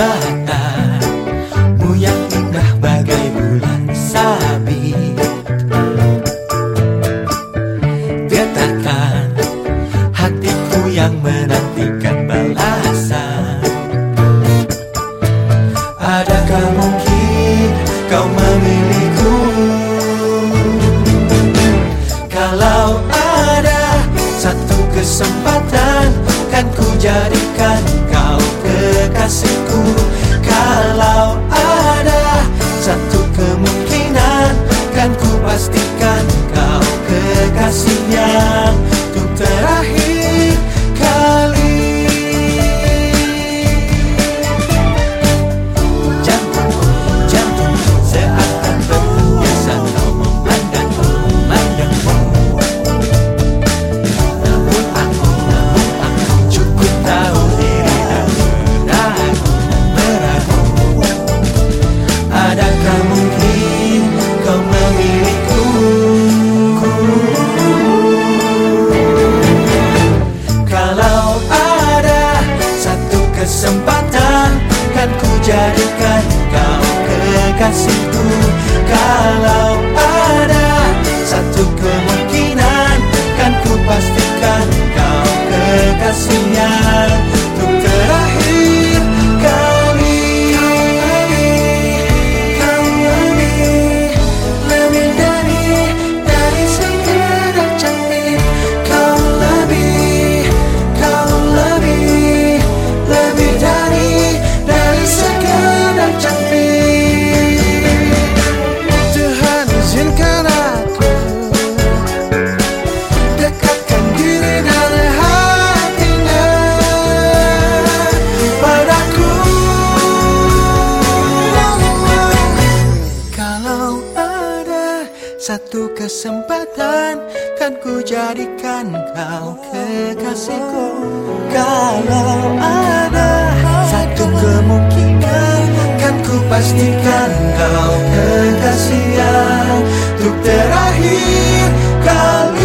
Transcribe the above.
matamu yang indah bagai bulan sabit Getarkan hatiku yang menantikan balasan. Adakah mungkin kau memilihku? Kalau ada satu kesempatan kan ku kasihku. Kalau kesempatan Kan ku jadikan kau kekasihku. Kalau ada satu kemungkinan Kan ku pastikan kau kekasih yang Untuk terakhir kali